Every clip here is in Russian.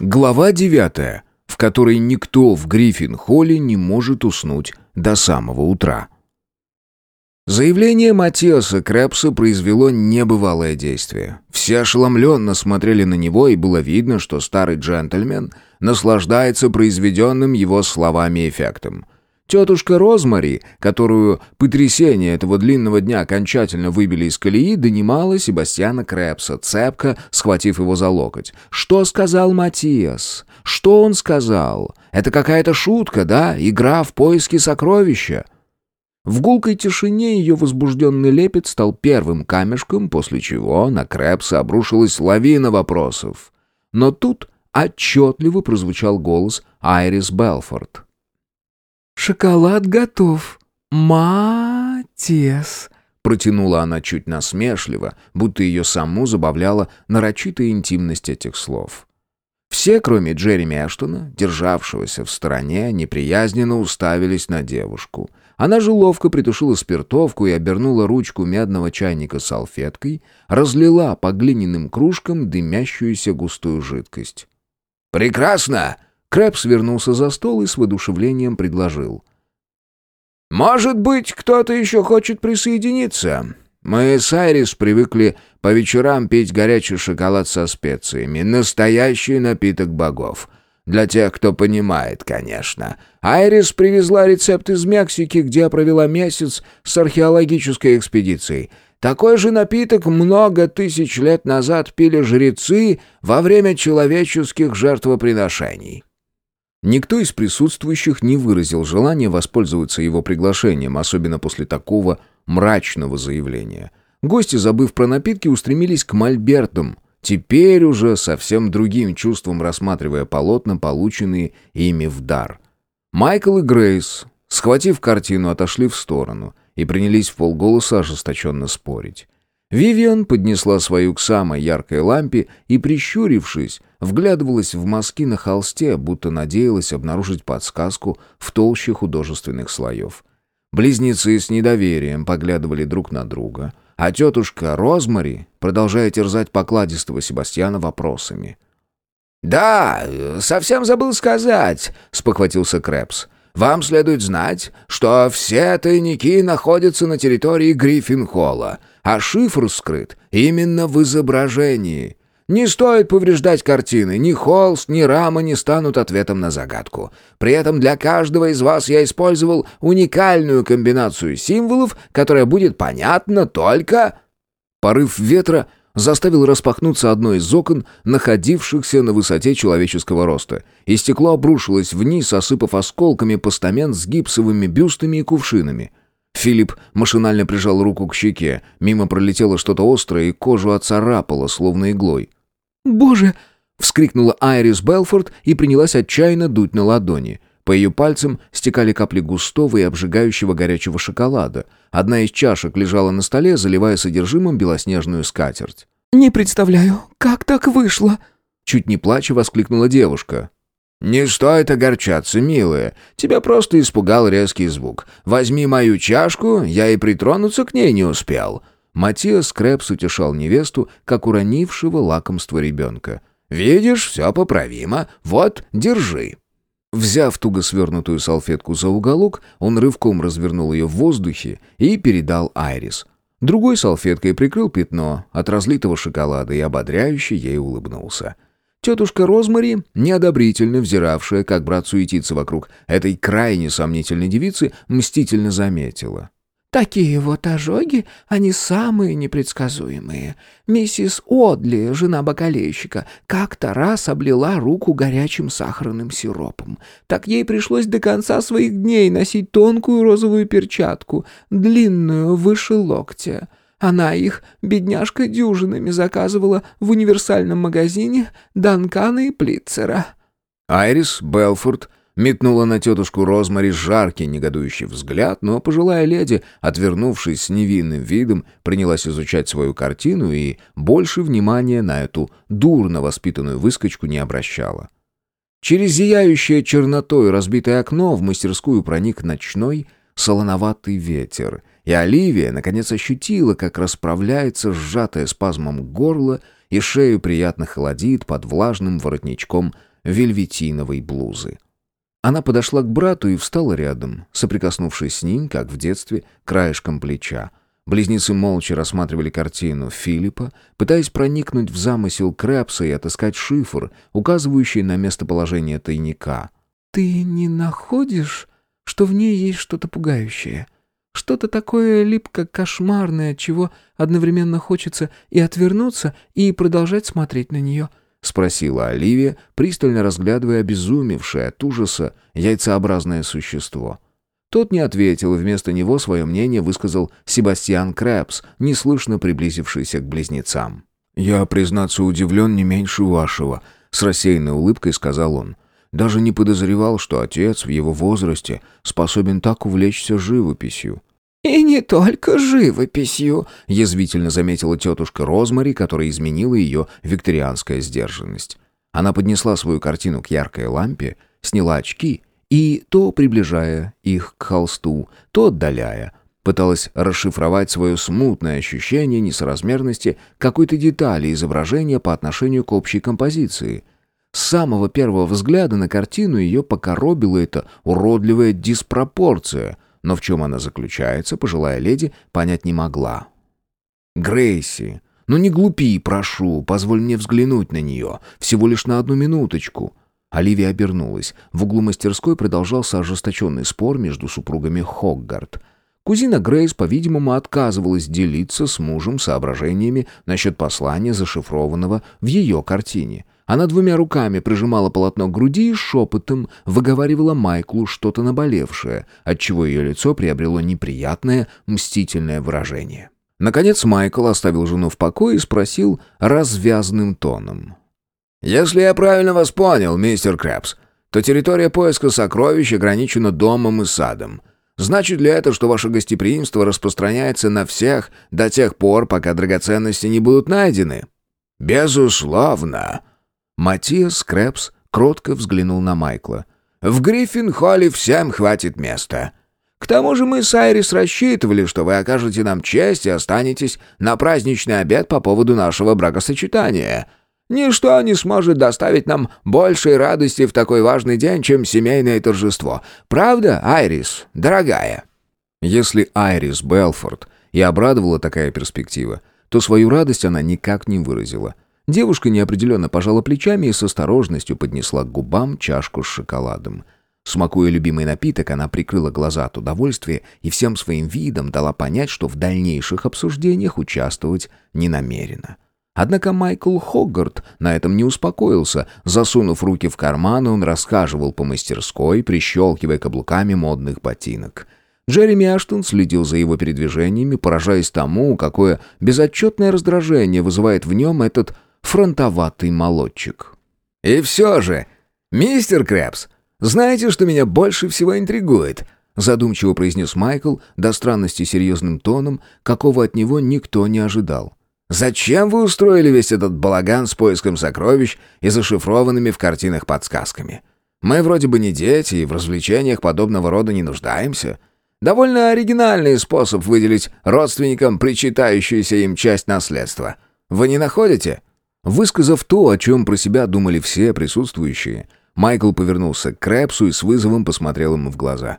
Глава девятая, в которой никто в Гриффин-холле не может уснуть до самого утра. Заявление Матиаса Крэпса произвело небывалое действие. Все ошеломленно смотрели на него, и было видно, что старый джентльмен наслаждается произведенным его словами эффектом. Тетушка Розмари, которую потрясение этого длинного дня окончательно выбили из колеи, донимала Себастьяна Крэпса, цепко схватив его за локоть. «Что сказал Матиас? Что он сказал? Это какая-то шутка, да? Игра в поиски сокровища?» В гулкой тишине ее возбужденный лепет стал первым камешком, после чего на Крэпса обрушилась лавина вопросов. Но тут отчетливо прозвучал голос Айрис Белфорд. «Шоколад готов. Матес!» Протянула она чуть насмешливо, будто ее саму забавляла нарочитая интимность этих слов. Все, кроме Джереми Эштона, державшегося в стороне, неприязненно уставились на девушку. Она же ловко притушила спиртовку и обернула ручку медного чайника салфеткой, разлила по глиняным кружкам дымящуюся густую жидкость. «Прекрасно!» Крэп свернулся за стол и с воодушевлением предложил. «Может быть, кто-то еще хочет присоединиться? Мы с Айрис привыкли по вечерам пить горячий шоколад со специями. Настоящий напиток богов. Для тех, кто понимает, конечно. Айрис привезла рецепт из Мексики, где провела месяц с археологической экспедицией». Такой же напиток много тысяч лет назад пили жрецы во время человеческих жертвоприношений. Никто из присутствующих не выразил желания воспользоваться его приглашением, особенно после такого мрачного заявления. Гости, забыв про напитки, устремились к мольбертам, теперь уже совсем другим чувством рассматривая полотна, полученные ими в дар. Майкл и Грейс, схватив картину, отошли в сторону и принялись в полголоса ожесточенно спорить. Вивиан поднесла свою к самой яркой лампе и, прищурившись, вглядывалась в мазки на холсте, будто надеялась обнаружить подсказку в толще художественных слоев. Близнецы с недоверием поглядывали друг на друга, а тетушка Розмари, продолжая терзать покладистого Себастьяна вопросами. «Да, совсем забыл сказать», — спохватился Крэпс. «Вам следует знать, что все тайники находятся на территории Гриффин-холла, а шифр скрыт именно в изображении. Не стоит повреждать картины, ни холст, ни рама не станут ответом на загадку. При этом для каждого из вас я использовал уникальную комбинацию символов, которая будет понятна только...» Порыв ветра заставил распахнуться одно из окон, находившихся на высоте человеческого роста, и стекло обрушилось вниз, осыпав осколками постамент с гипсовыми бюстами и кувшинами. Филипп машинально прижал руку к щеке, мимо пролетело что-то острое и кожу оцарапало, словно иглой. «Боже!» — вскрикнула Айрис Белфорд и принялась отчаянно дуть на ладони. По ее пальцам стекали капли густого и обжигающего горячего шоколада. Одна из чашек лежала на столе, заливая содержимым белоснежную скатерть. «Не представляю, как так вышло?» Чуть не плача воскликнула девушка. «Не стоит огорчаться, милая. Тебя просто испугал резкий звук. Возьми мою чашку, я и притронуться к ней не успел». Матиас Крэпс утешал невесту, как уронившего лакомство ребенка. «Видишь, все поправимо. Вот, держи». Взяв туго свернутую салфетку за уголок, он рывком развернул ее в воздухе и передал Айрис. Другой салфеткой прикрыл пятно от разлитого шоколада и ободряюще ей улыбнулся. Тетушка Розмари, неодобрительно взиравшая, как брат суетится вокруг этой крайне сомнительной девицы, мстительно заметила. Такие вот ожоги, они самые непредсказуемые. Миссис Одли, жена бокалейщика, как-то раз облила руку горячим сахарным сиропом. Так ей пришлось до конца своих дней носить тонкую розовую перчатку, длинную, выше локтя. Она их, бедняжка, дюжинами заказывала в универсальном магазине Данкана и Плитцера. Айрис Белфорд Метнула на тетушку Розмари жаркий негодующий взгляд, но пожилая леди, отвернувшись с невинным видом, принялась изучать свою картину и больше внимания на эту дурно воспитанную выскочку не обращала. Через зияющее чернотой разбитое окно в мастерскую проник ночной солоноватый ветер, и Оливия наконец ощутила, как расправляется сжатое спазмом горло и шею приятно холодит под влажным воротничком вельветиновой блузы. Она подошла к брату и встала рядом, соприкоснувшись с ним, как в детстве, краешком плеча. Близнецы молча рассматривали картину Филиппа, пытаясь проникнуть в замысел Крэпса и отыскать шифр, указывающий на местоположение тайника. «Ты не находишь, что в ней есть что-то пугающее? Что-то такое липко-кошмарное, от чего одновременно хочется и отвернуться, и продолжать смотреть на нее?» — спросила Оливия, пристально разглядывая обезумевшее от ужаса яйцеобразное существо. Тот не ответил, и вместо него свое мнение высказал Себастьян Крэпс, неслышно приблизившийся к близнецам. «Я, признаться, удивлен не меньше вашего», — с рассеянной улыбкой сказал он. «Даже не подозревал, что отец в его возрасте способен так увлечься живописью. «И не только живописью», — язвительно заметила тетушка Розмари, которая изменила ее викторианская сдержанность. Она поднесла свою картину к яркой лампе, сняла очки и, то приближая их к холсту, то отдаляя, пыталась расшифровать свое смутное ощущение несоразмерности какой-то детали изображения по отношению к общей композиции. С самого первого взгляда на картину ее покоробила эта уродливая диспропорция — но в чем она заключается, пожилая леди понять не могла. «Грейси, ну не глупи, прошу, позволь мне взглянуть на нее, всего лишь на одну минуточку». Оливия обернулась. В углу мастерской продолжался ожесточенный спор между супругами Хоггарт. Кузина Грейс, по-видимому, отказывалась делиться с мужем соображениями насчет послания, зашифрованного в ее картине. Она двумя руками прижимала полотно к груди и шепотом выговаривала Майклу что-то наболевшее, отчего ее лицо приобрело неприятное, мстительное выражение. Наконец Майкл оставил жену в покое и спросил развязным тоном. «Если я правильно вас понял, мистер Крэпс, то территория поиска сокровищ ограничена домом и садом. Значит ли это, что ваше гостеприимство распространяется на всех до тех пор, пока драгоценности не будут найдены?» «Безусловно», Матиас Крэпс кротко взглянул на Майкла. «В Гриффин-холле всем хватит места. К тому же мы с Айрис рассчитывали, что вы окажете нам честь и останетесь на праздничный обед по поводу нашего бракосочетания. Ничто не сможет доставить нам большей радости в такой важный день, чем семейное торжество. Правда, Айрис, дорогая?» Если Айрис Белфорд и обрадовала такая перспектива, то свою радость она никак не выразила – Девушка неопределенно пожала плечами и с осторожностью поднесла к губам чашку с шоколадом. Смакуя любимый напиток, она прикрыла глаза от удовольствия и всем своим видом дала понять, что в дальнейших обсуждениях участвовать не намерена. Однако Майкл Хоггарт на этом не успокоился. Засунув руки в карманы, он расхаживал по мастерской, прищелкивая каблуками модных ботинок. Джереми Аштон следил за его передвижениями, поражаясь тому, какое безотчетное раздражение вызывает в нем этот фронтоватый молодчик. «И все же, мистер Крэпс, знаете, что меня больше всего интригует?» задумчиво произнес Майкл, до странности серьезным тоном, какого от него никто не ожидал. «Зачем вы устроили весь этот балаган с поиском сокровищ и зашифрованными в картинах подсказками? Мы вроде бы не дети и в развлечениях подобного рода не нуждаемся. Довольно оригинальный способ выделить родственникам причитающуюся им часть наследства. Вы не находите?» Высказав то, о чем про себя думали все присутствующие, Майкл повернулся к Крэпсу и с вызовом посмотрел ему в глаза.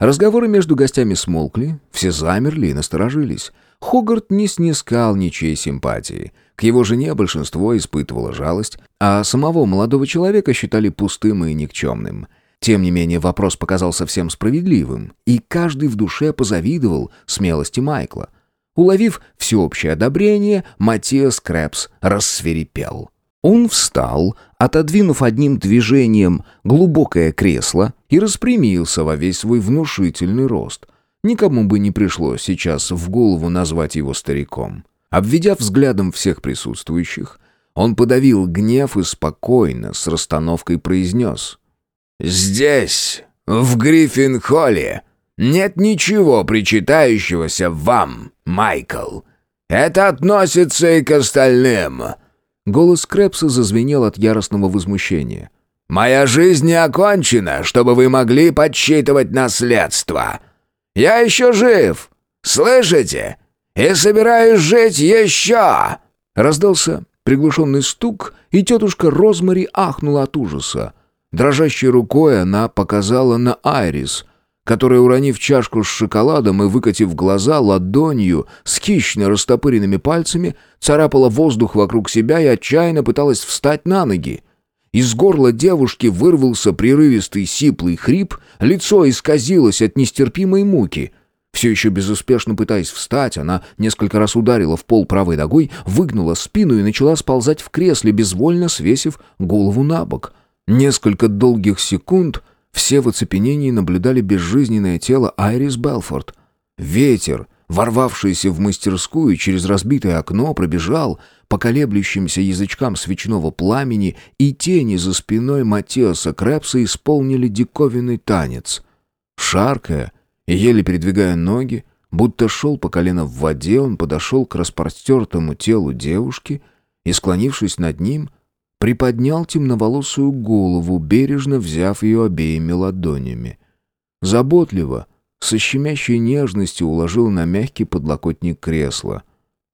Разговоры между гостями смолкли, все замерли и насторожились. Хогарт не снискал ничьей симпатии. К его жене большинство испытывало жалость, а самого молодого человека считали пустым и никчемным. Тем не менее, вопрос показался совсем справедливым, и каждый в душе позавидовал смелости Майкла — Уловив всеобщее одобрение, Матиас Крэпс рассверепел. Он встал, отодвинув одним движением глубокое кресло и распрямился во весь свой внушительный рост. Никому бы не пришлось сейчас в голову назвать его стариком. Обведя взглядом всех присутствующих, он подавил гнев и спокойно, с расстановкой произнес. «Здесь, в Гриффин-холле, нет ничего причитающегося вам, Майкл. Это относится и к остальным». Голос Крэпса зазвенел от яростного возмущения. «Моя жизнь не окончена, чтобы вы могли подсчитывать наследство. Я еще жив, слышите? И собираюсь жить еще!» Раздался приглушенный стук, и тетушка Розмари ахнула от ужаса. Дрожащей рукой она показала на Айрис, которая, уронив чашку с шоколадом и выкатив глаза ладонью с хищно растопыренными пальцами, царапала воздух вокруг себя и отчаянно пыталась встать на ноги. Из горла девушки вырвался прерывистый сиплый хрип, лицо исказилось от нестерпимой муки. Все еще безуспешно пытаясь встать, она несколько раз ударила в пол правой ногой, выгнула спину и начала сползать в кресле, безвольно свесив голову на бок. Несколько долгих секунд все в оцепенении наблюдали безжизненное тело Айрис Белфорд. Ветер, ворвавшийся в мастерскую через разбитое окно, пробежал по колеблющимся язычкам свечного пламени, и тени за спиной Матеоса Крэпса исполнили диковинный танец. Шаркая и еле передвигая ноги, будто шел по колено в воде, он подошел к распростертому телу девушки и, склонившись над ним, приподнял темноволосую голову, бережно взяв ее обеими ладонями. Заботливо, со щемящей нежностью уложил на мягкий подлокотник кресла.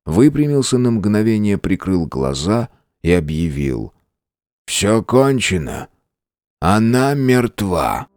Выпрямился на мгновение, прикрыл глаза и объявил. «Все кончено. Она мертва».